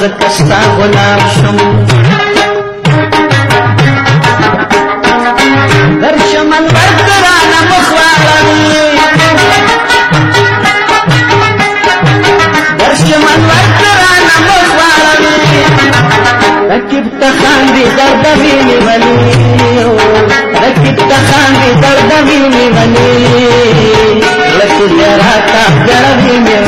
زکستا غلام شم درشم انور گرانا مخوالی درشم انور گرانا مخوالی رکیب تخاندی دردوینی ولی رکیب تخاندی دردوینی ولی لکی جراتا دردوینی